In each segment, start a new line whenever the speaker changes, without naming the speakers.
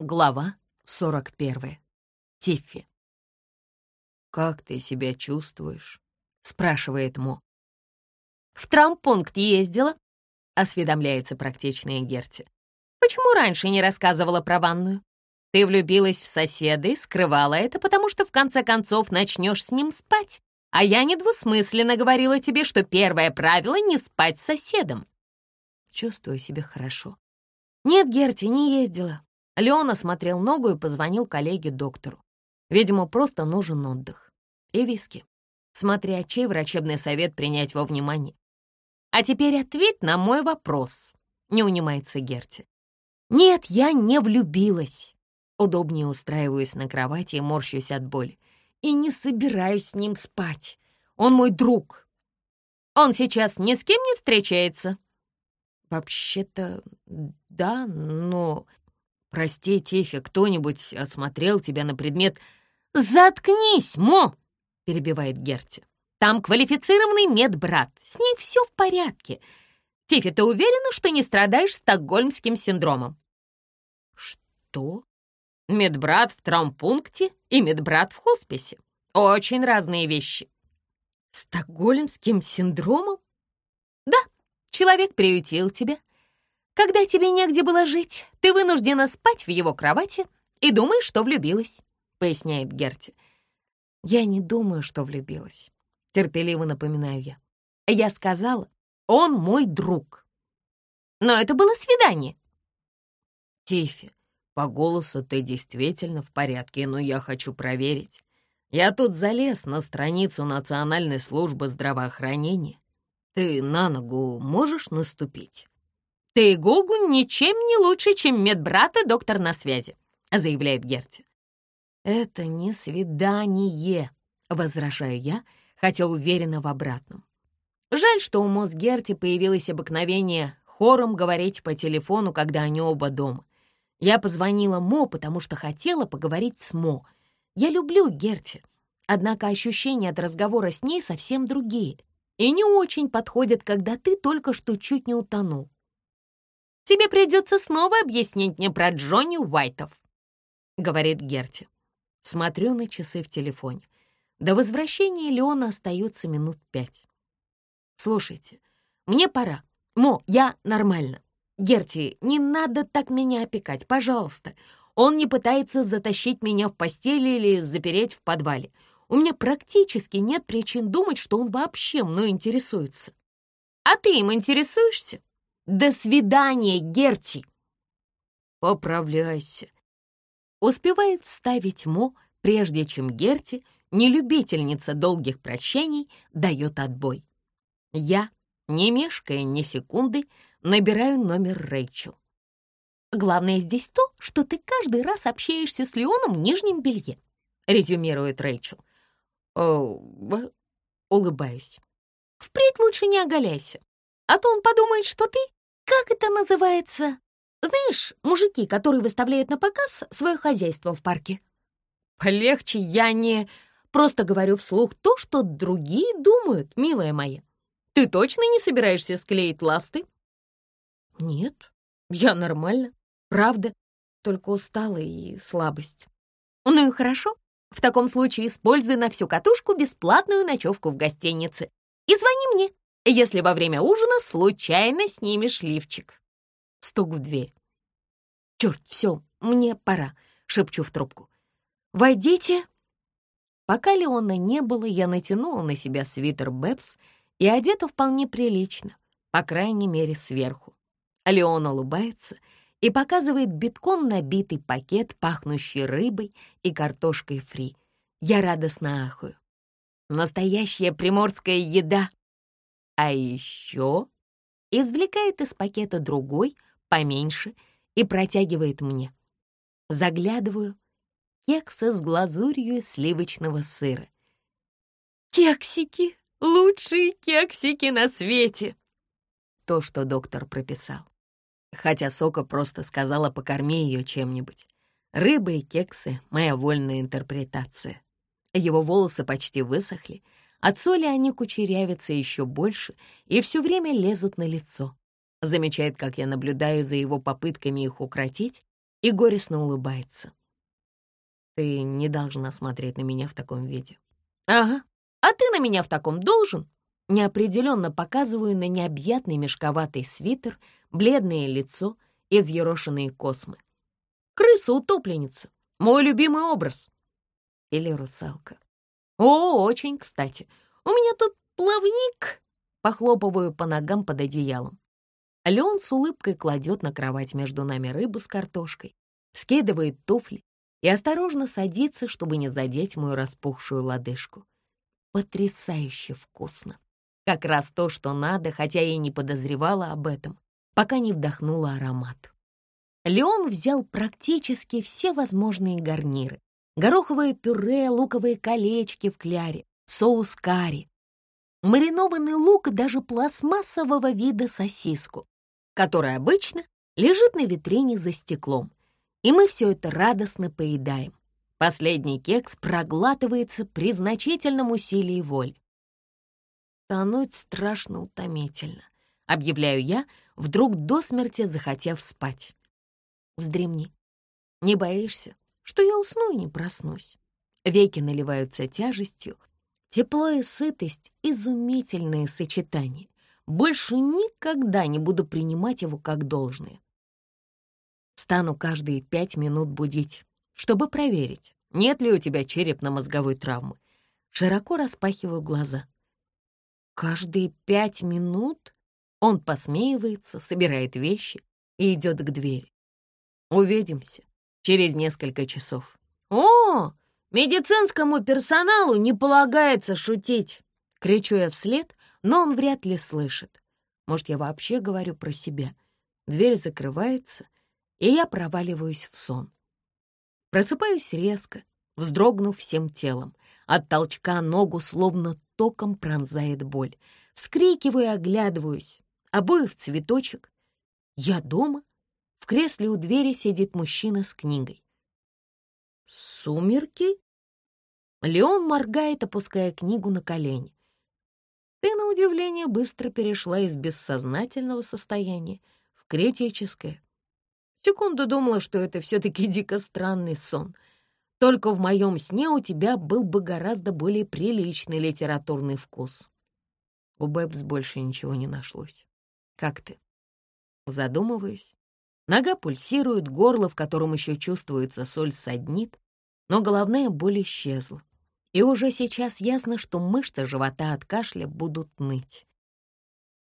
Глава 41. Тиффи. «Как ты себя чувствуешь?» — спрашивает Мо.
«В травмпункт ездила», — осведомляется практичная Герти. «Почему раньше не рассказывала про ванную? Ты влюбилась в соседа и скрывала это, потому что в конце концов начнешь с ним спать. А я недвусмысленно говорила тебе, что первое правило — не спать с соседом».
Чувствую себя хорошо.
«Нет, Герти, не ездила. Леон осмотрел ногу и позвонил коллеге-доктору. Видимо, просто нужен отдых. И виски. Смотря чей врачебный совет принять во внимание. «А теперь ответь на мой вопрос», — не унимается Герти. «Нет, я не влюбилась». Удобнее устраиваюсь на кровати и морщусь от боли. И не собираюсь с ним спать. Он мой друг. Он сейчас ни с кем не встречается.
Вообще-то, да, но «Прости, Тифи, кто-нибудь осмотрел тебя на предмет...»
«Заткнись, Мо!» — перебивает Герти. «Там квалифицированный медбрат, с ней все в порядке. Тифи, ты уверена, что не страдаешь стокгольмским синдромом?»
«Что?»
«Медбрат в травмпункте и медбрат в хосписе. Очень разные вещи». «Стокгольмским синдромом?» «Да, человек приютил тебя, когда тебе негде было жить, ты вынуждена спать в его кровати и думаешь, что влюбилась», — поясняет Герти.
«Я не думаю, что влюбилась», — терпеливо напоминаю я.
«Я сказала, он мой друг». «Но это было свидание».
«Тифи, по голосу ты действительно в порядке, но я хочу проверить. Я тут залез на страницу Национальной службы здравоохранения. Ты на ногу можешь наступить?»
«Ты, Гугу, ничем не лучше, чем медбрат и доктор на связи», — заявляет Герти.
«Это не свидание», — возражаю я, хотя уверена в обратном.
Жаль, что у Мосс Герти появилось обыкновение хором говорить по телефону, когда они оба дома. Я позвонила Мо, потому что хотела поговорить с Мо. Я люблю Герти, однако ощущения от разговора с ней совсем другие и не очень подходят, когда ты только что чуть не утонул. Тебе придется снова объяснить мне про Джонни Уайтов», — говорит Герти.
Смотрю на часы в телефоне. До возвращения Леона остается минут пять. «Слушайте, мне пора. Мо, я нормально. Герти, не надо так меня опекать, пожалуйста. Он не пытается затащить меня в постель или запереть в подвале. У меня практически нет причин думать, что он вообще мной интересуется».
«А ты им интересуешься?» До свидания, Герти!»
«Поправляйся!» Успевает вставить Мо, прежде чем Герти, нелюбительница долгих прощений, дает отбой. Я, не мешкая ни секунды, набираю номер Рэйчел.
«Главное здесь то, что ты каждый раз общаешься с Леоном в нижнем белье», — резюмирует Рэйчел.
«О, улыбаюсь.
«Впредь лучше не оголяйся, а то он подумает, что ты как это называется? Знаешь, мужики, которые выставляют на показ свое хозяйство в парке? Полегче, я не... Просто говорю вслух то, что другие думают, милая моя. Ты точно не собираешься склеить ласты?
Нет, я нормально, правда, только устала и слабость.
Ну и хорошо. В таком случае используй на всю катушку бесплатную ночевку в гостинице. И звони мне, если во время ужина случайно снимешь лифчик.
Стук в дверь. «Черт, все, мне пора», — шепчу в трубку. «Войдите». Пока Леона не было, я натянула на себя свитер Бэбс и одета вполне прилично, по крайней мере, сверху. Леон улыбается и показывает битком набитый пакет, пахнущий рыбой и картошкой фри. Я радостно ахаю. Настоящая приморская еда, а еще извлекает из пакета другой, поменьше, и протягивает мне. Заглядываю. Кексы с глазурью из сливочного сыра.
«Кексики! Лучшие кексики на свете!»
То, что доктор прописал. Хотя Сока просто сказала «покорми ее чем-нибудь». Рыба и кексы — моя вольная интерпретация. Его волосы почти высохли, от соли они кучерявятся еще больше и все время лезут на лицо. Замечает, как я наблюдаю за его попытками их укротить, и горестно улыбается. Ты не должна смотреть на меня в таком виде. Ага, а ты на меня в таком должен? Неопределенно показываю на необъятный мешковатый свитер, бледное лицо и взъерошенные космы. Крыса-утопленница. Мой любимый образ. Или русалка. О, очень кстати. У меня тут плавник. Похлопываю по ногам под одеялом. Леон с улыбкой кладет на кровать между нами рыбу с картошкой, скидывает туфли и осторожно садится, чтобы не задеть мою распухшую лодыжку. Потрясающе вкусно. Как раз то, что надо, хотя я и не подозревала об этом, пока не вдохнула аромат. Леон взял практически все возможные гарниры. Гороховое пюре, луковые колечки в кляре, соус карри, маринованный лук даже пластмассового вида сосиску, которая обычно лежит на витрине за стеклом. И мы все это радостно поедаем. Последний кекс проглатывается при значительном усилии воли. Тонуть страшно утомительно, объявляю я, вдруг до смерти захотев спать вздремни. Не боишься, что я усну и не проснусь? Веки наливаются тяжестью. Тепло и сытость — изумительное сочетание. Больше никогда не буду принимать его как должное. Стану каждые пять минут будить, чтобы проверить, нет ли у тебя черепно-мозговой травмы. Широко распахиваю глаза. Каждые пять минут он посмеивается, собирает вещи и идет к двери. Увидимся через несколько часов. О, медицинскому персоналу не полагается шутить. Кричу я вслед, но он вряд ли слышит. Может, я вообще говорю про себя. Дверь закрывается, и я проваливаюсь в сон. Просыпаюсь резко, вздрогнув всем телом. От толчка ногу словно током пронзает боль. Вскрикиваю и оглядываюсь. Обои в цветочек. Я дома? В кресле у двери сидит мужчина с книгой. «Сумерки?» Леон моргает, опуская книгу на колени. Ты, на удивление, быстро перешла из бессознательного состояния в критическое. Секунду думала, что это все-таки дико странный сон. Только в моем сне у тебя был бы гораздо более приличный литературный вкус. У Бэбс больше ничего не нашлось. Как ты? Задумываюсь. Нога пульсирует, горло, в котором еще чувствуется соль, саднит, но головная боль исчезла. И уже сейчас ясно, что мышцы живота от кашля будут ныть.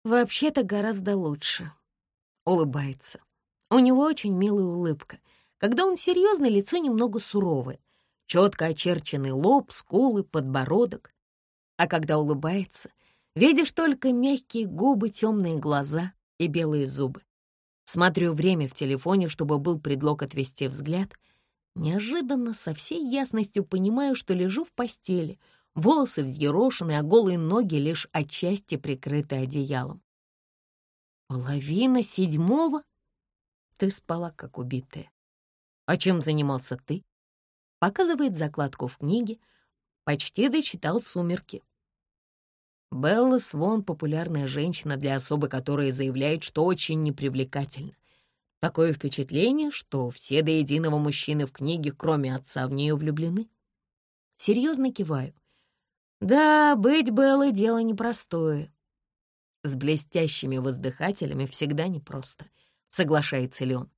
Вообще-то гораздо лучше. Улыбается. У него очень милая улыбка. Когда он серьезный, лицо немного суровое. Четко очерченный лоб, скулы, подбородок. А когда улыбается, видишь только мягкие губы, темные глаза и белые зубы. Смотрю время в телефоне, чтобы был предлог отвести взгляд. Неожиданно со всей ясностью понимаю, что лежу в постели, волосы взъерошены, а голые ноги лишь отчасти прикрыты одеялом. «Половина седьмого?» Ты спала, как убитая. А чем занимался ты? Показывает закладку в книге. Почти дочитал «Сумерки». Белла Свон — популярная женщина для особы, которая заявляет, что очень непривлекательна. Такое впечатление, что все до единого мужчины в книге, кроме отца, в нее влюблены. Серьезно киваю. Да, быть Беллой — дело непростое. С блестящими воздыхателями всегда непросто, соглашается ли он.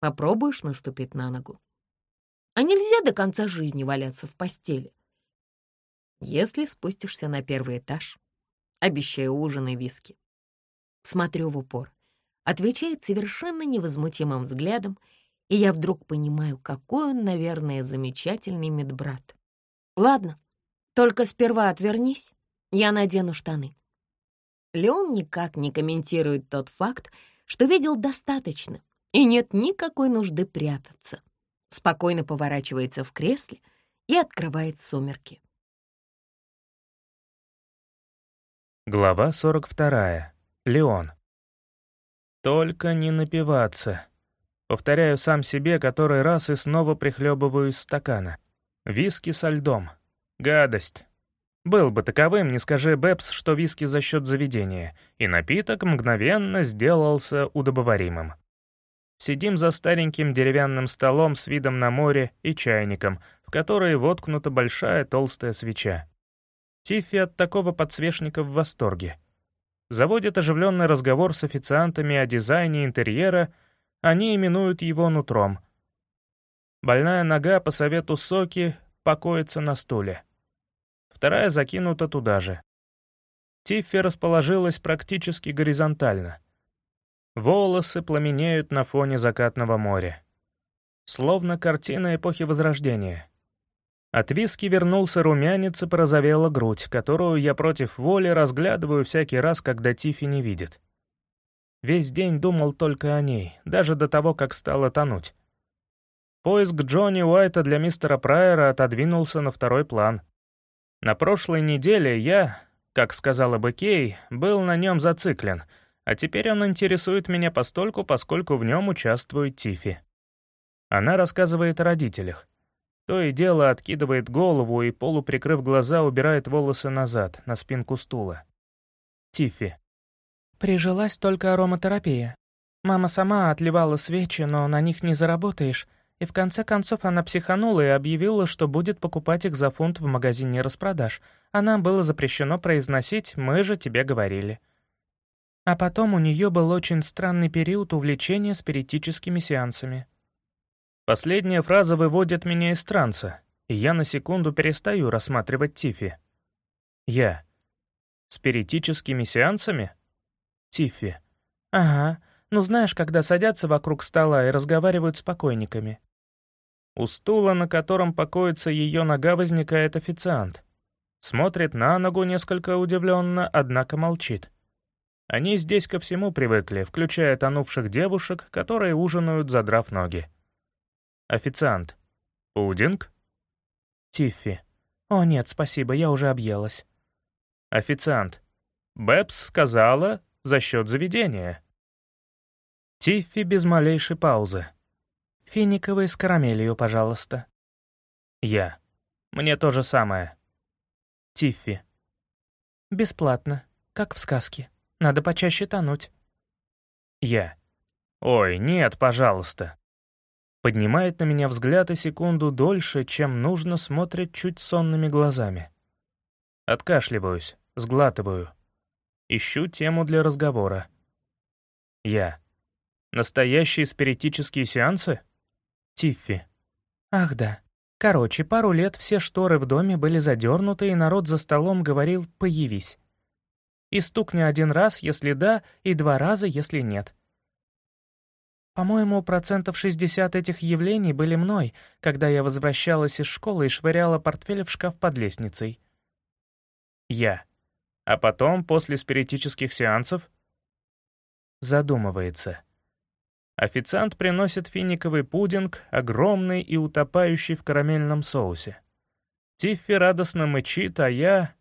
Попробуешь наступить на ногу? А нельзя до конца жизни валяться в постели если спустишься на первый этаж. Обещаю ужин и виски. Смотрю в упор. Отвечает совершенно невозмутимым взглядом, и я вдруг понимаю, какой он, наверное, замечательный медбрат. Ладно, только сперва отвернись, я надену штаны. Леон никак не комментирует тот факт, что видел достаточно, и нет никакой нужды прятаться. Спокойно поворачивается в кресле и открывает сумерки.
Глава 42. Леон. Только не напиваться. Повторяю сам себе который раз и снова прихлебываю из стакана. Виски со льдом. Гадость. Был бы таковым, не скажи Бэбс, что виски за счет заведения, и напиток мгновенно сделался удобоваримым. Сидим за стареньким деревянным столом с видом на море и чайником, в который воткнута большая толстая свеча. Тиффи от такого подсвечника в восторге. Заводит оживленный разговор с официантами о дизайне интерьера, они именуют его нутром. Больная нога по совету Соки покоится на стуле. Вторая закинута туда же. Тиффи расположилась практически горизонтально. Волосы пламенеют на фоне закатного моря. Словно картина эпохи Возрождения. От виски вернулся румянец и порозовела грудь, которую я против воли разглядываю всякий раз, когда Тиффи не видит. Весь день думал только о ней, даже до того, как стало тонуть. Поиск Джонни Уайта для мистера Прайера отодвинулся на второй план. На прошлой неделе я, как сказала бы Кей, был на нем зациклен, а теперь он интересует меня постольку, поскольку в нем участвует Тифи. Она рассказывает о родителях. То и дело откидывает голову и, полуприкрыв глаза, убирает волосы назад, на спинку стула. Тифи.
Прижилась только ароматерапия. Мама сама отливала свечи, но на них не заработаешь, и в конце концов она психанула и объявила, что будет покупать их за фунт в магазине распродаж, а нам было запрещено произносить «мы же тебе говорили». А потом у нее был очень странный период увлечения спиритическими сеансами.
Последняя фраза выводит меня из транса, и я на секунду перестаю рассматривать Тифи. Я. Спиритическими сеансами? Тифи.
Ага, ну знаешь, когда садятся вокруг стола и разговаривают с покойниками.
У стула, на котором покоится ее нога, возникает официант. Смотрит на ногу несколько удивленно, однако молчит. Они здесь ко всему привыкли, включая тонувших девушек, которые ужинают, задрав ноги. Официант. Пудинг?
Тиффи. О нет, спасибо, я уже объелась.
Официант. Бэбс сказала за счет заведения. Тиффи без малейшей паузы.
Финиковые с карамелью, пожалуйста.
Я. Мне то же самое.
Тиффи. Бесплатно, как в сказке. Надо почаще тонуть.
Я. Ой, нет, пожалуйста. Поднимает на меня взгляд и секунду дольше, чем нужно, смотрит чуть сонными глазами. Откашливаюсь, сглатываю. Ищу тему для разговора. Я. Настоящие спиритические сеансы? Тиффи.
Ах да. Короче, пару лет все шторы в доме были задернуты, и народ за столом говорил «появись». И стукни один раз, если да, и два раза, если нет. По-моему, процентов 60 этих явлений были мной, когда я возвращалась из школы и швыряла портфель в шкаф под лестницей.
Я. А потом, после спиритических сеансов? Задумывается. Официант приносит финиковый пудинг, огромный и утопающий в карамельном соусе. Тиффи радостно мычит, а я...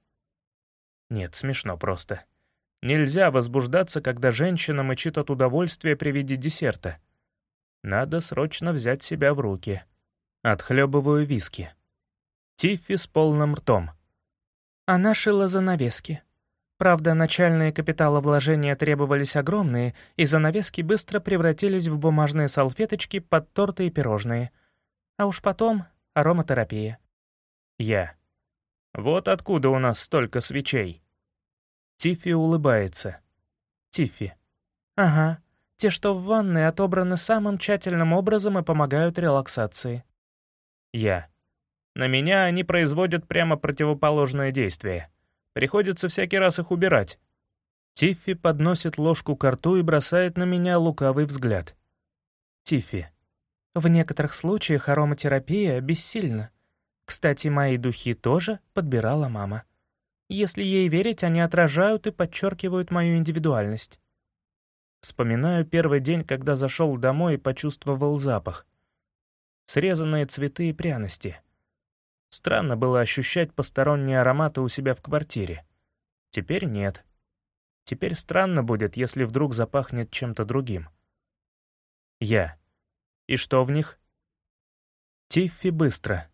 Нет, смешно просто. Нельзя возбуждаться, когда женщина мычит от удовольствия при виде десерта. Надо срочно взять себя в руки. Отхлебываю виски. Тиффи с полным ртом.
Она шила занавески. Правда, начальные капиталовложения требовались огромные, и занавески быстро превратились в бумажные салфеточки под торты и пирожные. А уж потом — ароматерапия.
Я. Вот откуда у нас столько свечей. Тиффи улыбается. Тиффи.
Ага, те, что в ванной, отобраны самым тщательным образом и помогают релаксации.
Я. На меня они производят прямо противоположное действие. Приходится всякий раз их убирать. Тиффи подносит ложку к рту и бросает на меня лукавый взгляд. Тиффи.
В некоторых случаях ароматерапия бессильна. Кстати, мои духи тоже подбирала мама. Если ей верить, они отражают и подчеркивают мою индивидуальность.
Вспоминаю первый день, когда зашел домой и почувствовал запах. Срезанные цветы и пряности. Странно было ощущать посторонние ароматы у себя в квартире. Теперь нет. Теперь странно будет, если вдруг запахнет чем-то другим. Я. И что в них? Тиффи быстро.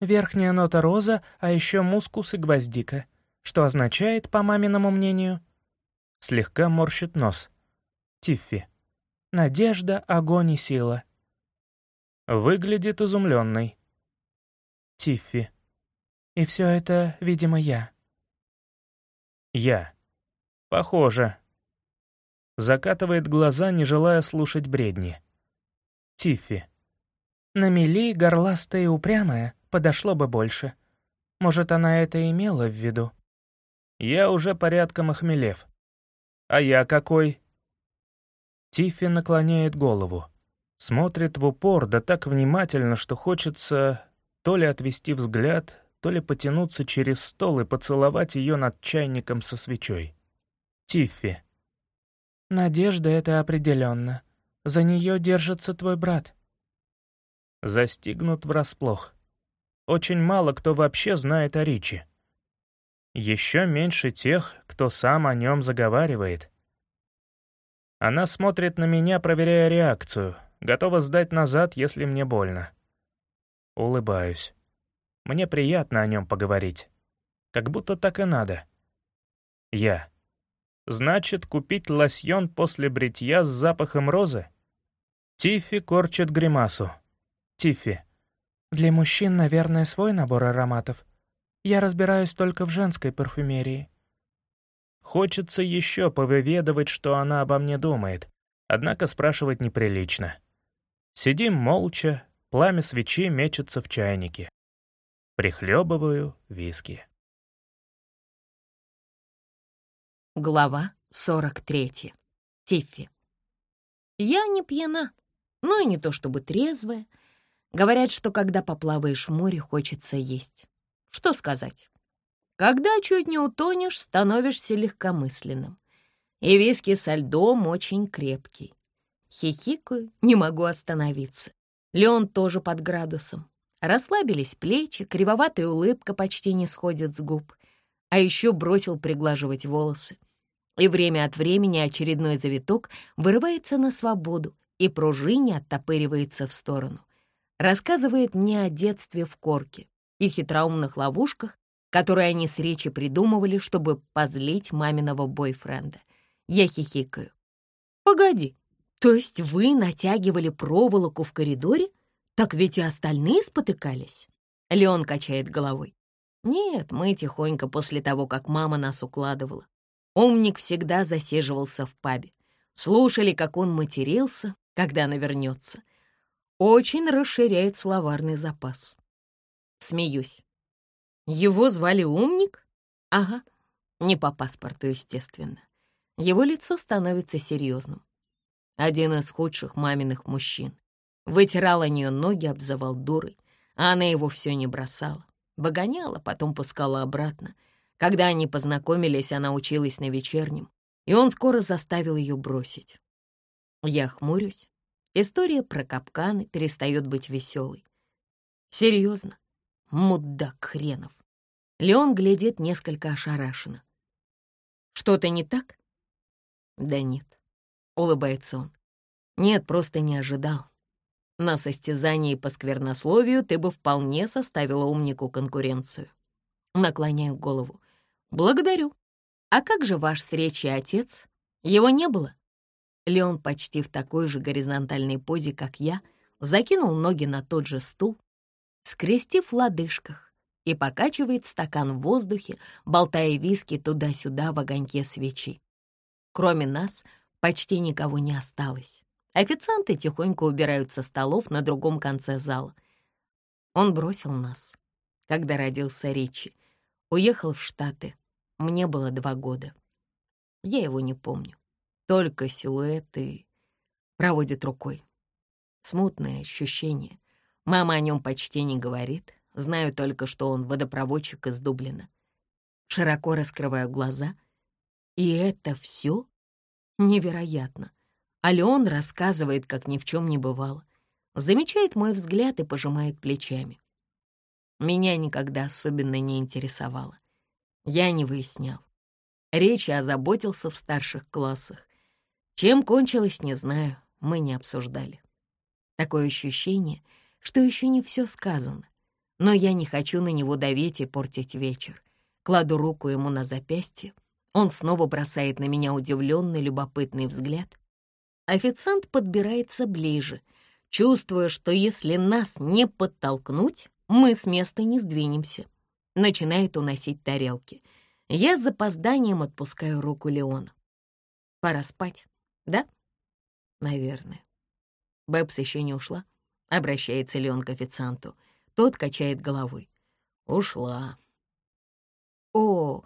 Верхняя нота роза, а еще мускус и гвоздика. Что означает, по маминому мнению?
Слегка морщит нос. Тиффи.
Надежда, огонь и сила.
Выглядит изумленной.
Тиффи. И все это, видимо, я.
Я. Похоже. Закатывает глаза, не желая слушать бредни.
Тиффи. На мели горластая и упрямая подошло бы больше. Может, она это имела в виду?
Я уже порядком охмелев. А я какой? Тиффи наклоняет голову. Смотрит в упор, да так внимательно, что хочется то ли отвести взгляд, то ли потянуться через стол и поцеловать ее над чайником со свечой. Тиффи.
«Надежда — это определенно. За нее держится твой брат».
Застигнут врасплох. Очень мало кто вообще знает о Ричи. Еще меньше тех, кто сам о нем заговаривает. Она смотрит на меня, проверяя реакцию, готова сдать назад, если мне больно. Улыбаюсь. Мне приятно о нем поговорить. Как будто так и надо. Я. Значит, купить лосьон после бритья с запахом розы? Тиффи корчит гримасу. Тиффи.
Для мужчин, наверное, свой набор ароматов. Я разбираюсь только в женской парфюмерии.
Хочется еще повыведывать, что она обо мне думает, однако спрашивать неприлично. Сидим молча, пламя свечи мечется в чайнике. Прихлебываю виски.
Глава 43. Тиффи. Я не пьяна, но и не то чтобы трезвая. Говорят, что когда поплаваешь в море, хочется есть. Что сказать? Когда чуть не утонешь, становишься легкомысленным. И виски со льдом очень крепкий. Хихикаю, не могу остановиться. Леон тоже под градусом. Расслабились плечи, кривоватая улыбка почти не сходит с губ. А еще бросил приглаживать волосы и время от времени очередной завиток вырывается на свободу и пружине оттопыривается в сторону. Рассказывает мне о детстве в корке и хитроумных ловушках, которые они с речи придумывали, чтобы позлить маминого бойфренда. Я хихикаю. «Погоди, то есть вы натягивали проволоку в коридоре? Так ведь и остальные спотыкались?» Леон качает головой. «Нет, мы тихонько после того, как мама нас укладывала. Умник всегда засиживался в пабе. Слушали, как он матерился, когда она вернется. Очень расширяет словарный запас. Смеюсь. Его звали Умник? Ага, не по паспорту, естественно. Его лицо становится серьезным. Один из худших маминых мужчин. Вытирал о нее ноги, обзывал дурой, а она его все не бросала. Выгоняла, потом пускала обратно — когда они познакомились, она училась на вечернем, и он скоро заставил ее бросить. Я хмурюсь. История про капканы перестает быть веселой. Серьезно? Мудак хренов. Леон глядит несколько ошарашенно. «Что-то не так?» «Да нет», — улыбается он. «Нет, просто не ожидал. На состязании по сквернословию ты бы вполне составила умнику конкуренцию». Наклоняю голову. «Благодарю. А как же ваш встречи отец? Его не было?» Леон почти в такой же горизонтальной позе, как я, закинул ноги на тот же стул, скрестив в лодыжках, и покачивает стакан в воздухе, болтая виски туда-сюда в огоньке свечи. Кроме нас почти никого не осталось. Официанты тихонько убирают со столов на другом конце зала. Он бросил нас, когда родился Ричи, Уехал в Штаты. Мне было два года. Я его не помню. Только силуэт и проводит рукой. Смутное ощущение. Мама о нем почти не говорит. Знаю только, что он водопроводчик из Дублина. Широко раскрываю глаза. И это все невероятно. А Леон рассказывает, как ни в чем не бывало. Замечает мой взгляд и пожимает плечами меня никогда особенно не интересовало. Я не выяснял. Речи озаботился в старших классах. Чем кончилось, не знаю, мы не обсуждали. Такое ощущение, что еще не все сказано. Но я не хочу на него давить и портить вечер. Кладу руку ему на запястье. Он снова бросает на меня удивленный, любопытный взгляд. Официант подбирается ближе, чувствуя, что если нас не подтолкнуть, мы с места не сдвинемся. Начинает уносить тарелки. Я с запозданием отпускаю руку Леона. Пора спать, да? Наверное. Бэбс еще не ушла. Обращается Леон к официанту. Тот качает головой. Ушла. О,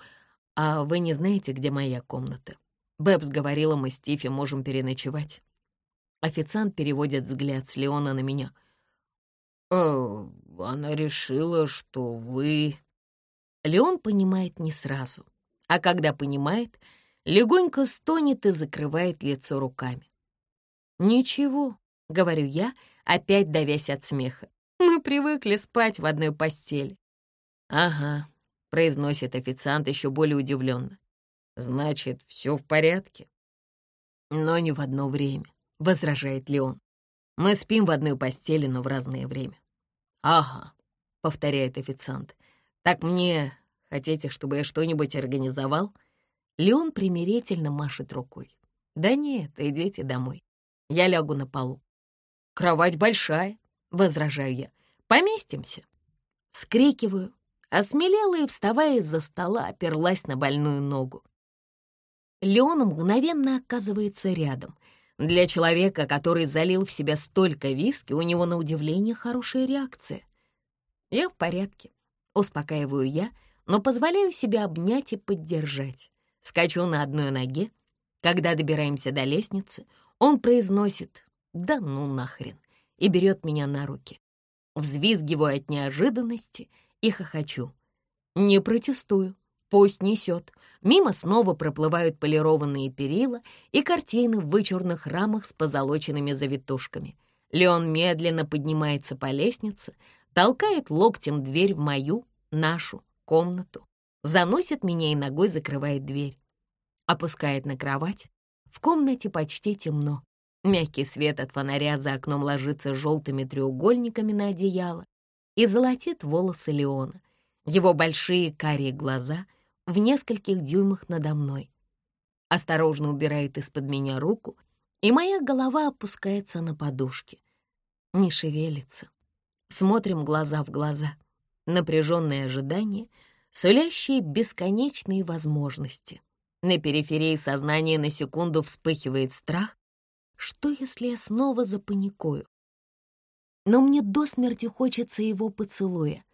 а вы не знаете, где моя комната? Бэбс говорила, мы с Тифи можем переночевать. Официант переводит взгляд с Леона на меня. «Э, она решила, что вы...» Леон понимает не сразу, а когда понимает, легонько стонет и закрывает лицо руками. «Ничего», — говорю я, опять давясь от смеха. «Мы привыкли спать в одной постели». «Ага», — произносит официант еще более удивленно. «Значит, все в порядке?» «Но не в одно время», — возражает Леон. «Мы спим в одной постели, но в разное время». «Ага», — повторяет официант. «Так мне хотите, чтобы я что-нибудь организовал?» Леон примирительно машет рукой. «Да нет, идите домой. Я лягу на полу. «Кровать большая», — возражаю я. «Поместимся». Скрикиваю, осмелела и, вставая из-за стола, оперлась на больную ногу. Леон мгновенно оказывается рядом. Для человека, который залил в себя столько виски, у него на удивление хорошая реакция. «Я в порядке», — успокаиваю я, но позволяю себе обнять и поддержать. Скачу на одной ноге. Когда добираемся до лестницы, он произносит «да ну нахрен» и берет меня на руки. Взвизгиваю от неожиданности и хохочу. Не протестую, пусть несет. Мимо снова проплывают полированные перила и картины в вычурных рамах с позолоченными завитушками. Леон медленно поднимается по лестнице, толкает локтем дверь в мою, нашу, комнату, заносит меня и ногой закрывает дверь. Опускает на кровать, в комнате почти темно. Мягкий свет от фонаря за окном ложится желтыми треугольниками на одеяло и золотит волосы Леона. Его большие карие глаза в нескольких дюймах надо мной. Осторожно убирает из-под меня руку, и моя голова опускается на подушки. Не шевелится. Смотрим глаза в глаза. Напряженное ожидание, сулящие бесконечные возможности — на периферии сознания на секунду вспыхивает страх. Что, если я снова запаникую? Но мне до смерти хочется его поцелуя,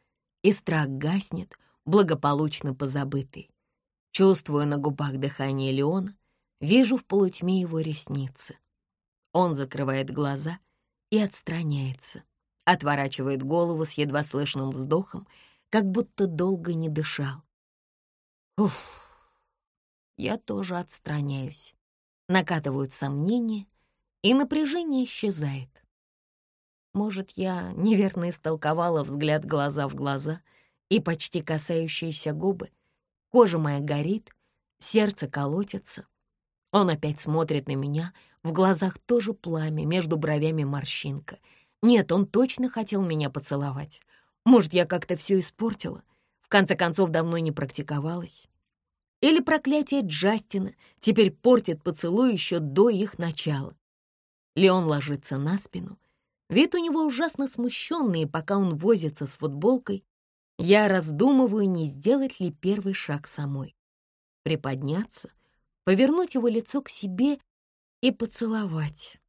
и страх гаснет, благополучно позабытый. Чувствую на губах дыхание Леона, вижу в полутьме его ресницы. Он закрывает глаза и отстраняется, отворачивает голову с едва слышным вздохом, как будто долго не дышал. Уф! я тоже отстраняюсь. Накатывают сомнения, и напряжение исчезает. Может, я неверно истолковала взгляд глаза в глаза и почти касающиеся губы. Кожа моя горит, сердце колотится. Он опять смотрит на меня, в глазах тоже пламя, между бровями морщинка. Нет, он точно хотел меня поцеловать. Может, я как-то все испортила? В конце концов, давно не практиковалась. Или проклятие Джастина теперь портит поцелуй еще до их начала. Леон ложится на спину. Вид у него ужасно смущенный, и пока он возится с футболкой, я раздумываю, не сделать ли первый шаг самой. Приподняться, повернуть его лицо к себе и поцеловать.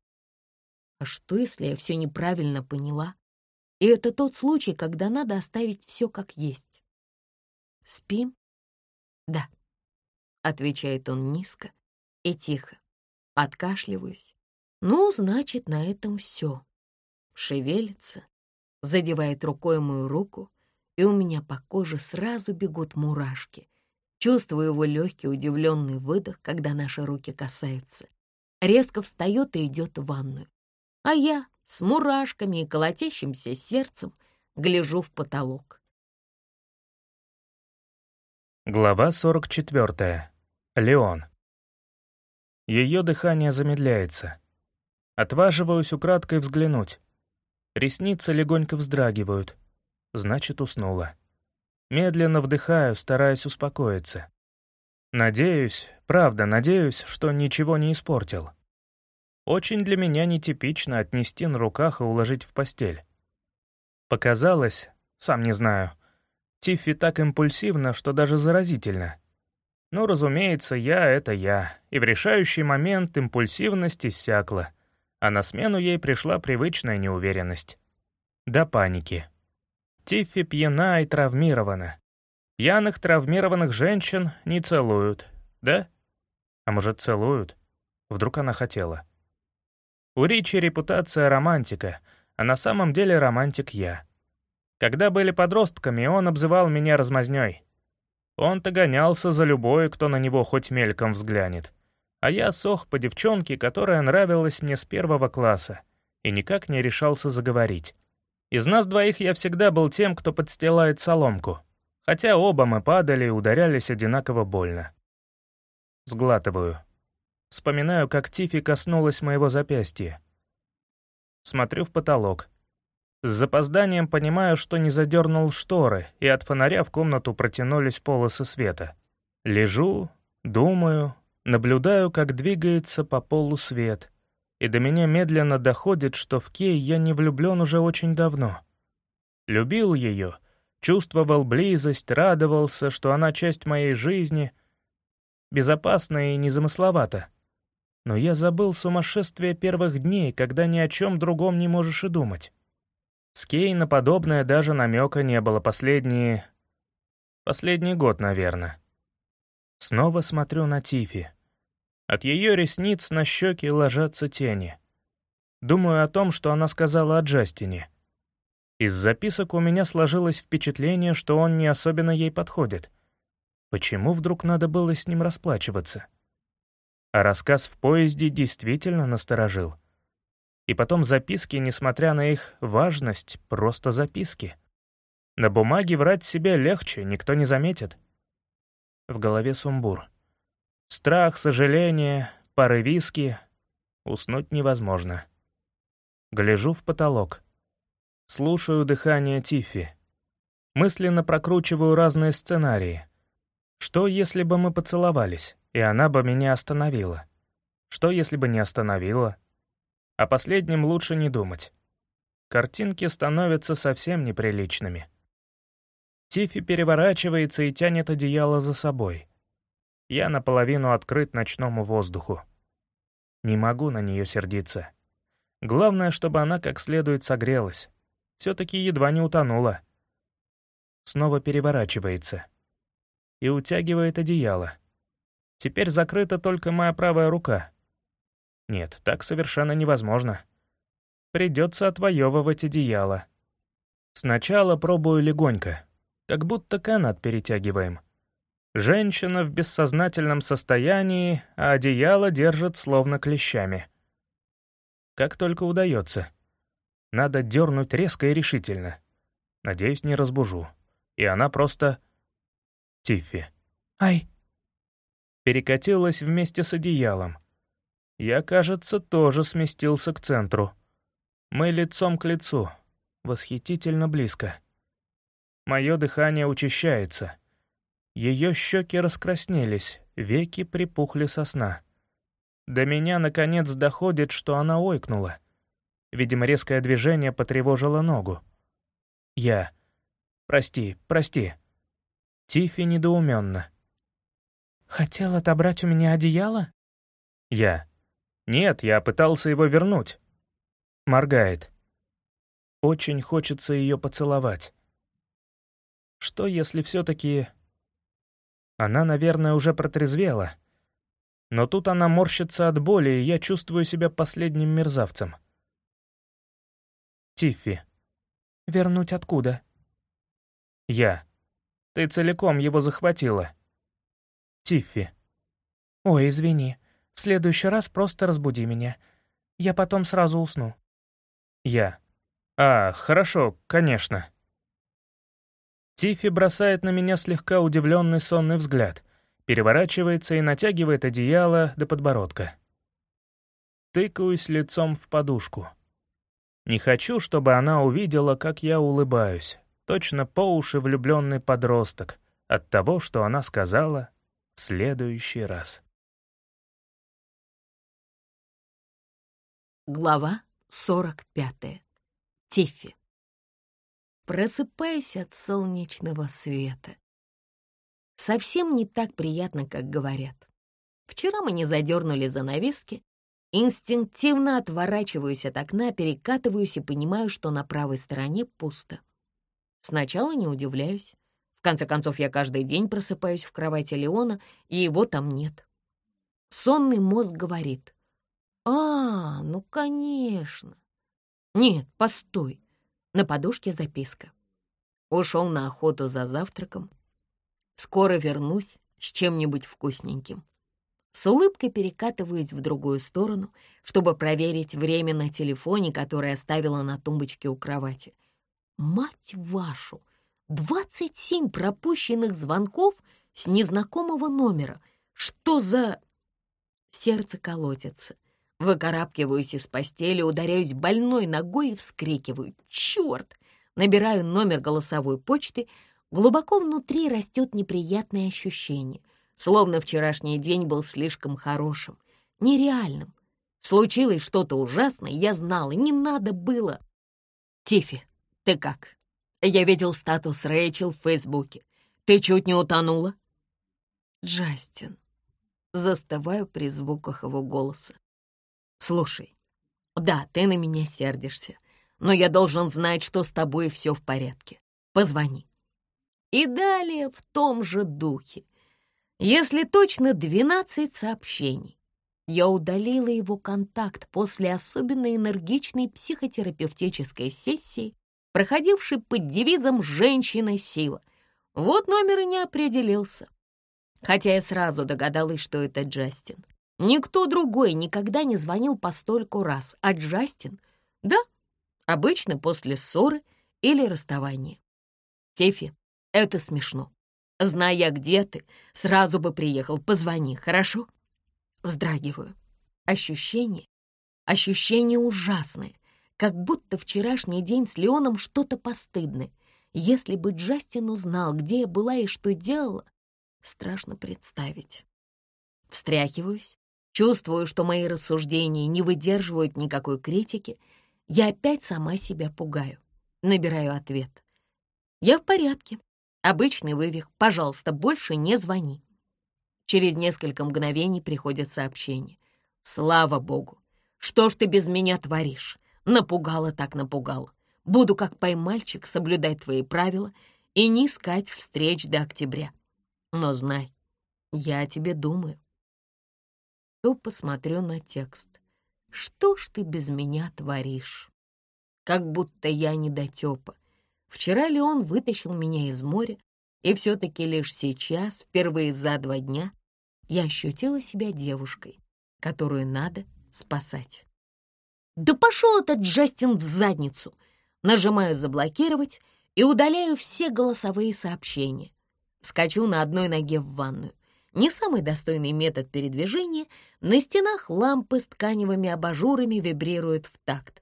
А что, если я все неправильно поняла? И это тот случай, когда надо оставить все как есть. Спим? Да отвечает он низко и тихо. Откашливаюсь. Ну, значит, на этом все. Шевелится, задевает рукой мою руку, и у меня по коже сразу бегут мурашки. Чувствую его легкий удивленный выдох, когда наши руки касаются. Резко встает и идет в ванную. А я с мурашками и колотящимся сердцем гляжу в потолок.
Глава 44. Леон. Ее дыхание замедляется. Отваживаюсь украдкой взглянуть. Ресницы легонько вздрагивают. Значит, уснула. Медленно вдыхаю, стараясь успокоиться. Надеюсь, правда надеюсь, что ничего не испортил. Очень для меня нетипично отнести на руках и уложить в постель. Показалось, сам не знаю, Тиффи так импульсивно, что даже заразительно. Ну, разумеется, я — это я, и в решающий момент импульсивность иссякла, а на смену ей пришла привычная неуверенность. До паники. Тиффи пьяна и травмирована. Пьяных травмированных женщин не целуют, да? А может, целуют? Вдруг она хотела. У Ричи репутация романтика, а на самом деле романтик я. Когда были подростками, он обзывал меня размазнёй. Он-то гонялся за любой, кто на него хоть мельком взглянет. А я сох по девчонке, которая нравилась мне с первого класса, и никак не решался заговорить. Из нас двоих я всегда был тем, кто подстилает соломку, хотя оба мы падали и ударялись одинаково больно. Сглатываю. Вспоминаю, как Тифи коснулась моего запястья. Смотрю в потолок. С запозданием понимаю, что не задернул шторы, и от фонаря в комнату протянулись полосы света. Лежу, думаю, наблюдаю, как двигается по полу свет, и до меня медленно доходит, что в Кей я не влюблен уже очень давно. Любил ее, чувствовал близость, радовался, что она часть моей жизни, безопасна и незамысловата. Но я забыл сумасшествие первых дней, когда ни о чем другом не можешь и думать. С Кей на подобное даже намека не было последние... Последний год, наверное. Снова смотрю на Тифи. От ее ресниц на щеки ложатся тени. Думаю о том, что она сказала о Джастине. Из записок у меня сложилось впечатление, что он не особенно ей подходит. Почему вдруг надо было с ним расплачиваться? А рассказ в поезде действительно насторожил. И потом записки, несмотря на их важность, просто записки. На бумаге врать себе легче, никто не заметит. В голове сумбур. Страх, сожаление, пары виски. Уснуть невозможно. Гляжу в потолок. Слушаю дыхание Тиффи. Мысленно прокручиваю разные сценарии. Что, если бы мы поцеловались? и она бы меня остановила. Что, если бы не остановила? О последнем лучше не думать. Картинки становятся совсем неприличными. Тифи переворачивается и тянет одеяло за собой. Я наполовину открыт ночному воздуху. Не могу на нее сердиться. Главное, чтобы она как следует согрелась. Все-таки едва не утонула. Снова переворачивается. И утягивает одеяло. Теперь закрыта только моя правая рука. Нет, так совершенно невозможно. Придется отвоевывать одеяло. Сначала пробую легонько, как будто канат перетягиваем. Женщина в бессознательном состоянии, а одеяло держит словно клещами. Как только удается. Надо дернуть резко и решительно. Надеюсь, не разбужу. И она просто... Тиффи. «Ай!» перекатилась вместе с одеялом. Я, кажется, тоже сместился к центру. Мы лицом к лицу, восхитительно близко. Мое дыхание учащается. Ее щеки раскраснелись, веки припухли со сна. До меня, наконец, доходит, что она ойкнула. Видимо, резкое движение потревожило ногу. Я. «Прости, прости». Тифи недоуменно. «Хотел отобрать у меня одеяло?» Я. «Нет, я пытался его вернуть». Моргает. Очень хочется ее поцеловать. Что, если все-таки... Она, наверное, уже протрезвела. Но тут она морщится от боли, и я чувствую себя последним мерзавцем. Тиффи. «Вернуть откуда?» Я. «Ты целиком его захватила». Тиффи. «Ой, извини. В следующий раз просто разбуди меня. Я потом сразу усну». Я. «А, хорошо, конечно». Тиффи бросает на меня слегка удивленный сонный взгляд, переворачивается и натягивает одеяло до подбородка. Тыкаюсь лицом в подушку. Не хочу, чтобы она увидела, как я улыбаюсь, точно по уши влюбленный подросток, от того, что она сказала следующий раз.
Глава 45. Тиффи. Просыпаясь от солнечного света. Совсем не так приятно, как говорят. Вчера мы не задернули занавески. Инстинктивно отворачиваюсь от окна, перекатываюсь и понимаю, что на правой стороне пусто. Сначала не удивляюсь. В конце концов, я каждый день просыпаюсь в кровати Леона, и его там нет. Сонный мозг говорит — «А, ну, конечно!» «Нет, постой!» На подушке записка. Ушел на охоту за завтраком. Скоро вернусь с чем-нибудь вкусненьким. С улыбкой перекатываюсь в другую сторону, чтобы проверить время на телефоне, которое оставила на тумбочке у кровати. Мать вашу! Двадцать семь пропущенных звонков с незнакомого номера. Что за... Сердце колотится. Выкарабкиваюсь из постели, ударяюсь больной ногой и вскрикиваю. «Черт!» Набираю номер голосовой почты. Глубоко внутри растет неприятное ощущение, словно вчерашний день был слишком хорошим, нереальным. Случилось что-то ужасное, я знала, не надо было. «Тифи, ты как?» Я видел статус Рэйчел в Фейсбуке. Ты чуть не утонула? Джастин. Застываю при звуках его голоса. Слушай, да, ты на меня сердишься, но я должен знать, что с тобой все в порядке. Позвони. И далее в том же духе. Если точно 12 сообщений. Я удалила его контакт после особенно энергичной психотерапевтической сессии, проходившей под девизом «Женщина — сила». Вот номер и не определился. Хотя я сразу догадалась, что это Джастин. Никто другой никогда не звонил по стольку раз, а Джастин — да, обычно после ссоры или расставания. Тефи, это смешно. Зная, где ты, сразу бы приехал, позвони, хорошо? Вздрагиваю. Ощущение, ощущение ужасное, как будто вчерашний день с Леоном что-то постыдное. Если бы Джастин узнал, где я была и что делала, страшно представить. Встряхиваюсь, Чувствую, что мои рассуждения не выдерживают никакой критики. Я опять сама себя пугаю. Набираю ответ. «Я в порядке. Обычный вывих. Пожалуйста, больше не звони». Через несколько мгновений приходит сообщение. «Слава богу! Что ж ты без меня творишь? Напугала так напугала. Буду как поймальчик соблюдать твои правила и не искать встреч до октября. Но знай, я о тебе думаю то посмотрю на текст. Что ж ты без меня творишь? Как будто я недотёпа. Вчера ли он вытащил меня из моря, и все-таки лишь сейчас, впервые за два дня, я ощутила себя девушкой, которую надо спасать. Да пошел этот Джастин в задницу! Нажимаю «Заблокировать» и удаляю все голосовые сообщения. Скачу на одной ноге в ванную. Не самый достойный метод передвижения, на стенах лампы с тканевыми абажурами вибрируют в такт.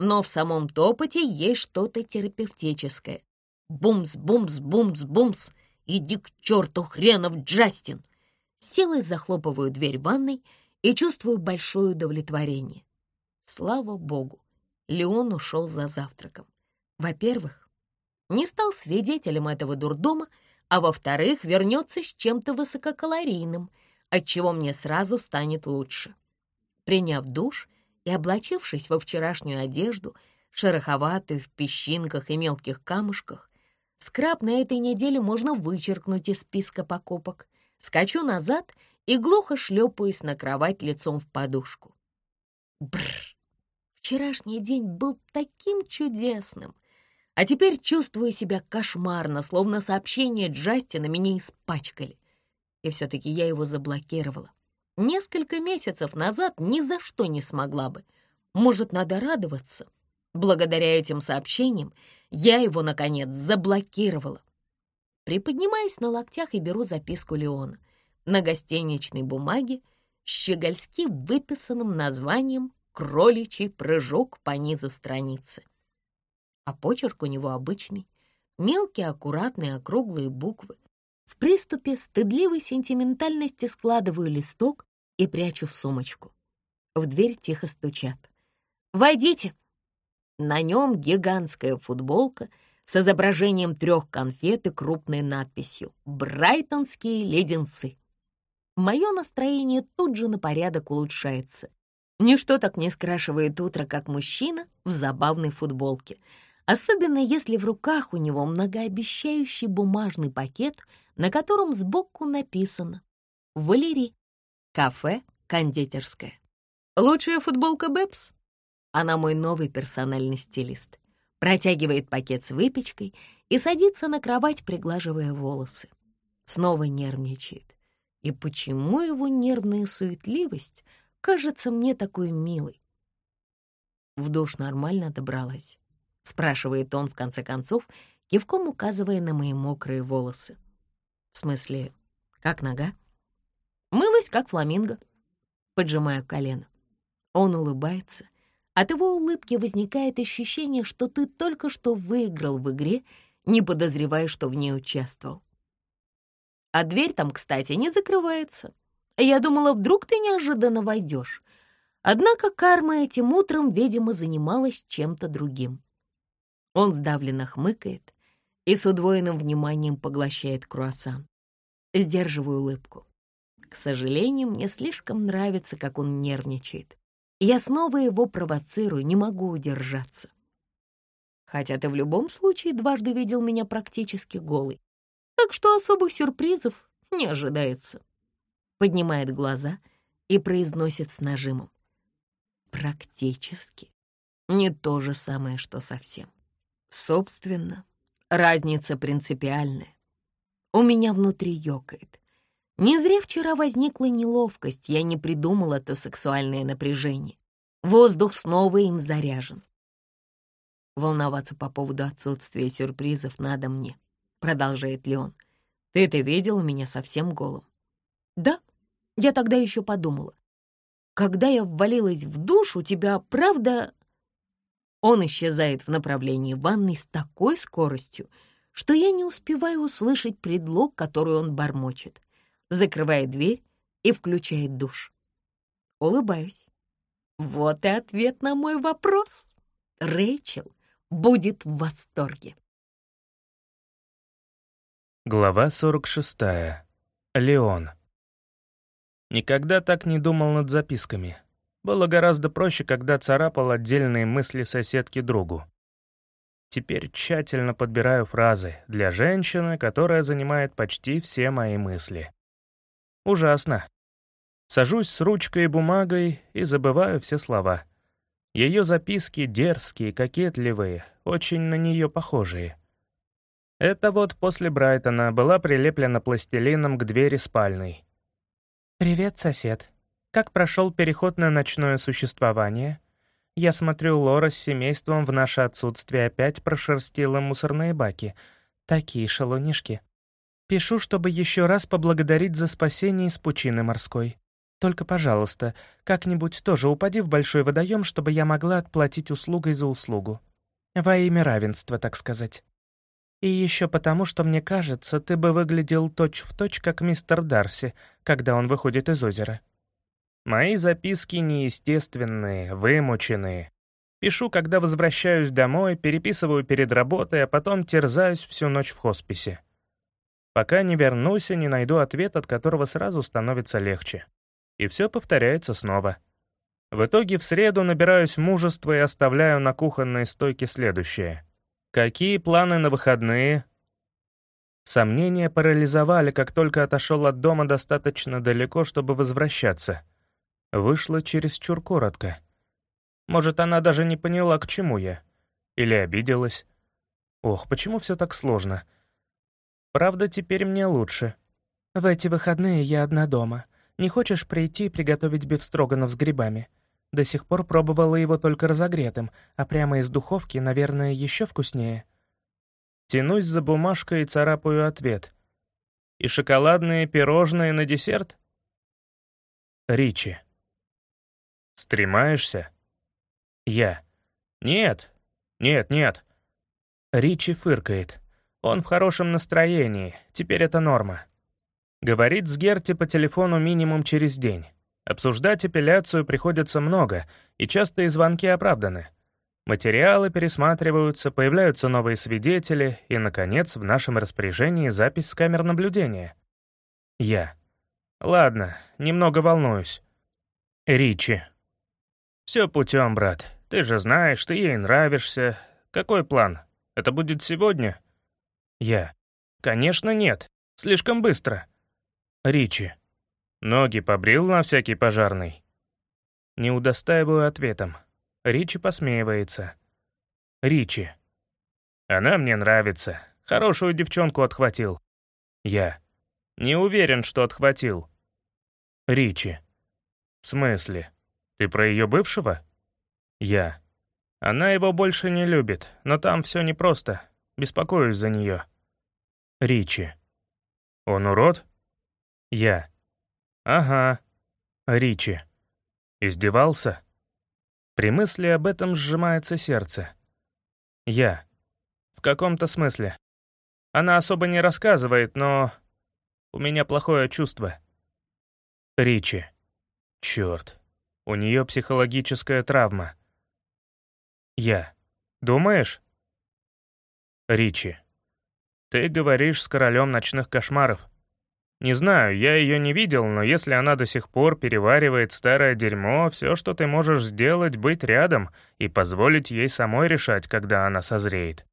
Но в самом топоте есть что-то терапевтическое. Бумс, бумс, бумс, бумс. Иди к черту, хренов Джастин! Силой захлопываю дверь ванной и чувствую большое удовлетворение. Слава богу, Леон ушел за завтраком. Во-первых, не стал свидетелем этого дурдома, а во-вторых, вернется с чем-то высококалорийным, от чего мне сразу станет лучше. Приняв душ и облачившись во вчерашнюю одежду, шероховатую в песчинках и мелких камушках, скраб на этой неделе можно вычеркнуть из списка покупок. Скачу назад и глухо шлепаюсь на кровать лицом в подушку. Бррр! Вчерашний день был таким чудесным, а теперь чувствую себя кошмарно, словно сообщения Джастина меня испачкали. И все-таки я его заблокировала. Несколько месяцев назад ни за что не смогла бы. Может, надо радоваться? Благодаря этим сообщениям я его, наконец, заблокировала. Приподнимаюсь на локтях и беру записку Леона. На гостиничной бумаге щегольски выписанным названием «Кроличий прыжок по низу страницы» а почерк у него обычный. Мелкие, аккуратные, округлые буквы. В приступе стыдливой сентиментальности складываю листок и прячу в сумочку. В дверь тихо стучат. «Войдите!» На нем гигантская футболка с изображением трех конфет и крупной надписью «Брайтонские леденцы». Мое настроение тут же на порядок улучшается. Ничто так не скрашивает утро, как мужчина в забавной футболке, особенно если в руках у него многообещающий бумажный пакет, на котором сбоку написано «Валерий, кафе, кондитерская». Лучшая футболка Бэбс. Она мой новый персональный стилист. Протягивает пакет с выпечкой и садится на кровать, приглаживая волосы. Снова нервничает. И почему его нервная суетливость кажется мне такой милой? В душ нормально добралась? Спрашивает он в конце концов, кивком указывая на мои мокрые волосы. В смысле, как нога? Мылась, как фламинго. Поджимаю колено. Он улыбается. От его улыбки возникает ощущение, что ты только что выиграл в игре, не подозревая, что в ней участвовал. А дверь там, кстати, не закрывается. Я думала, вдруг ты неожиданно войдешь. Однако карма этим утром, видимо, занималась чем-то другим. Он сдавленно хмыкает и с удвоенным вниманием поглощает круассан. Сдерживаю улыбку. К сожалению, мне слишком нравится, как он нервничает. Я снова его провоцирую, не могу удержаться. Хотя ты в любом случае дважды видел меня практически голой так что особых сюрпризов не ожидается. Поднимает глаза и произносит с нажимом. Практически. Не то же самое, что совсем. Собственно, разница принципиальная. У меня внутри ёкает. Не зря вчера возникла неловкость, я не придумала то сексуальное напряжение. Воздух снова им заряжен. Волноваться по поводу отсутствия сюрпризов надо мне продолжает Леон. Ты это видела меня совсем голым? Да, я тогда еще подумала. Когда я ввалилась в душ, у тебя, правда... Он исчезает в направлении ванной с такой скоростью, что я не успеваю услышать предлог, который он бормочет. Закрывает дверь и включает душ. Улыбаюсь. Вот и ответ на мой вопрос. Рэйчел будет в восторге.
Глава 46. Леон. Никогда так не думал над записками. Было гораздо проще, когда царапал отдельные мысли соседки другу. Теперь тщательно подбираю фразы для женщины, которая занимает почти все мои мысли. Ужасно. Сажусь с ручкой и бумагой и забываю все слова. Ее записки дерзкие, кокетливые, очень на нее похожие — это вот после Брайтона была прилеплена пластилином к двери спальной.
«Привет, сосед. Как прошел переход на ночное существование? Я смотрю, Лора с семейством в наше отсутствие опять прошерстила мусорные баки. Такие шалунишки. Пишу, чтобы еще раз поблагодарить за спасение из пучины морской. Только, пожалуйста, как-нибудь тоже упади в большой водоем, чтобы я могла отплатить услугой за услугу. Во имя равенства, так сказать. И еще потому, что мне кажется, ты бы выглядел точь-в-точь, точь, как мистер Дарси, когда он выходит из озера.
Мои записки неестественные, вымученные. Пишу, когда возвращаюсь домой, переписываю перед работой, а потом терзаюсь всю ночь в хосписе. Пока не вернусь и не найду ответ, от которого сразу становится легче. И все повторяется снова. В итоге в среду набираюсь мужества и оставляю на кухонной стойке следующее — Какие планы на выходные? Сомнения парализовали, как только отошел от дома достаточно далеко, чтобы возвращаться. Вышло чересчур коротко. Может, она даже не поняла, к чему я. Или обиделась. Ох, почему все так сложно? Правда, теперь мне лучше.
В эти выходные я одна дома. Не хочешь прийти и приготовить бифстроганов с грибами? До сих пор пробовала его только разогретым, а прямо из духовки, наверное, еще вкуснее.
Тянусь за бумажкой и царапаю ответ. И шоколадные пирожные на десерт? Ричи. Стремаешься? Я. Нет, нет, нет. Ричи фыркает. Он в хорошем настроении, теперь это норма. Говорит с Герти по телефону минимум через день. Обсуждать эпиляцию приходится много, и частые звонки оправданы. Материалы пересматриваются, появляются новые свидетели, и, наконец, в нашем распоряжении запись с камер наблюдения. Я. Ладно, немного волнуюсь. Ричи. Все путем, брат. Ты же знаешь, ты ей нравишься. Какой план? Это будет сегодня? Я. Конечно, нет. Слишком быстро. Ричи. Ноги побрил на всякий пожарный. Не удостаиваю ответом. Ричи посмеивается. Ричи. Она мне нравится. Хорошую девчонку отхватил. Я. Не уверен, что отхватил. Ричи. В смысле? Ты про ее бывшего? Я. Она его больше не любит, но там все непросто. Беспокоюсь за нее. Ричи. Он урод? Я. Ага. Ричи. Издевался? При мысли об этом сжимается сердце. Я. В каком-то смысле. Она особо не рассказывает, но... У меня плохое чувство. Ричи. Черт. У нее психологическая травма. Я. Думаешь? Ричи. Ты говоришь с королем ночных кошмаров. Не знаю, я ее не видел, но если она до сих пор переваривает старое дерьмо, все, что ты можешь сделать, быть рядом и позволить ей самой решать, когда она созреет.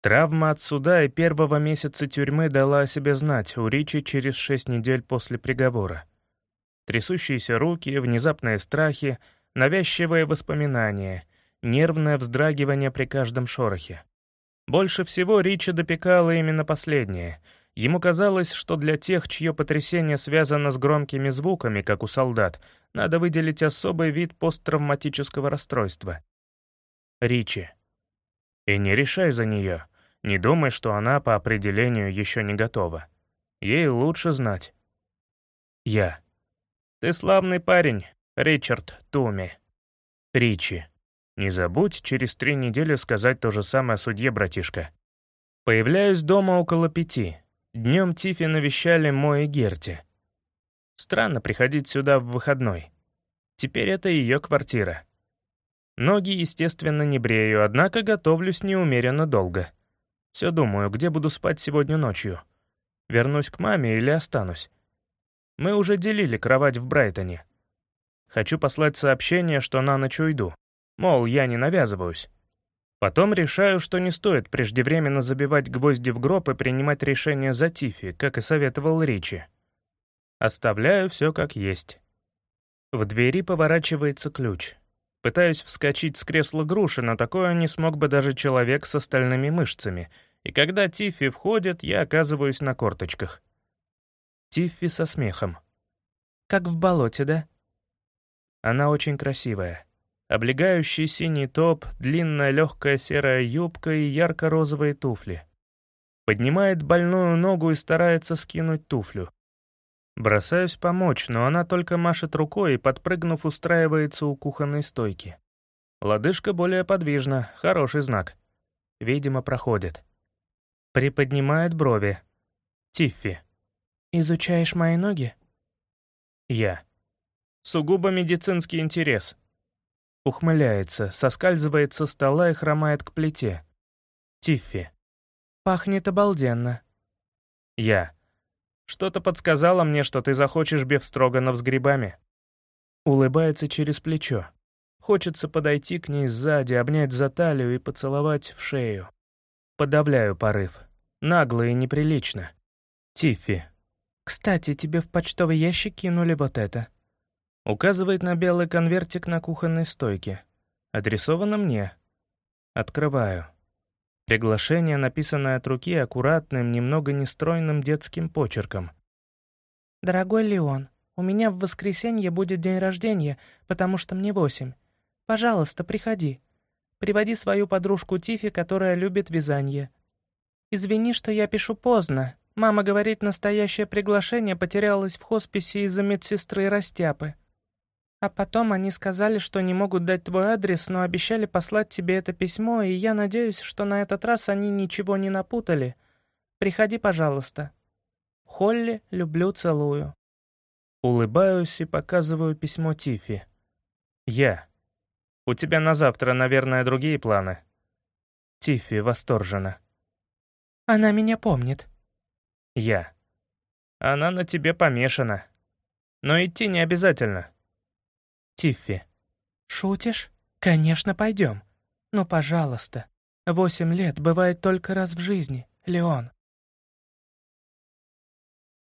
Травма от суда и первого месяца тюрьмы дала о себе знать у Ричи через шесть недель после приговора. Трясущиеся руки, внезапные страхи, навязчивые воспоминания, нервное вздрагивание при каждом шорохе. Больше всего Ричи допекало именно последнее — Ему казалось, что для тех, чье потрясение связано с громкими звуками, как у солдат, надо выделить особый вид посттравматического расстройства. Ричи. И не решай за нее. Не думай, что она по определению еще не готова. Ей лучше знать. Я. Ты славный парень, Ричард Туми. Ричи. Не забудь через три недели сказать то же самое судье, братишка. Появляюсь дома около пяти. Днем Тифи навещали Мо Герти. Странно приходить сюда в выходной. Теперь это ее квартира. Ноги, естественно, не брею, однако готовлюсь неумеренно долго. Все думаю, где буду спать сегодня ночью. Вернусь к маме или останусь. Мы уже делили кровать в Брайтоне. Хочу послать сообщение, что на ночь уйду. Мол, я не навязываюсь. Потом решаю, что не стоит преждевременно забивать гвозди в гроб и принимать решение за Тифи, как и советовал Ричи. Оставляю все как есть. В двери поворачивается ключ. Пытаюсь вскочить с кресла груши, но такое не смог бы даже человек с остальными мышцами, и когда Тиффи входит, я оказываюсь на корточках. Тиффи со смехом. «Как в болоте, да?» Она очень красивая. Облегающий синий топ, длинная легкая серая юбка и ярко-розовые туфли. Поднимает больную ногу и старается скинуть туфлю. Бросаюсь помочь, но она только машет рукой и, подпрыгнув, устраивается у кухонной стойки. Лодыжка более подвижна, хороший знак. Видимо, проходит. Приподнимает брови. Тиффи. «Изучаешь мои ноги?» Я. Сугубо медицинский интерес. Ухмыляется, соскальзывает со стола и хромает к плите. Тиффи. «Пахнет обалденно». Я. «Что-то подсказало мне, что ты захочешь бефстроганов с грибами». Улыбается через плечо. Хочется подойти к ней сзади, обнять за талию и поцеловать в шею. Подавляю порыв. Нагло и неприлично. Тиффи. «Кстати, тебе в почтовый ящик кинули вот это». Указывает на белый конвертик на кухонной стойке. Адресовано мне. Открываю. Приглашение, написанное от руки аккуратным, немного нестройным детским почерком. «Дорогой Леон, у меня в воскресенье будет день рождения, потому что мне восемь. Пожалуйста, приходи. Приводи свою подружку Тифи, которая любит вязание. Извини, что я пишу поздно. Мама говорит, настоящее приглашение потерялось в хосписе из-за медсестры Растяпы. А потом они сказали, что не могут дать твой адрес, но обещали послать тебе это письмо, и я надеюсь, что на этот раз они ничего не напутали. Приходи, пожалуйста. Холли, люблю, целую. Улыбаюсь и показываю письмо Тифи. Я. У тебя на завтра, наверное, другие планы. Тифи восторжена.
Она меня помнит.
Я. Она на тебе помешана. Но идти не обязательно.
Тиффи. Шутишь? Конечно, пойдем. Ну, пожалуйста. Восемь лет бывает только раз в жизни, Леон.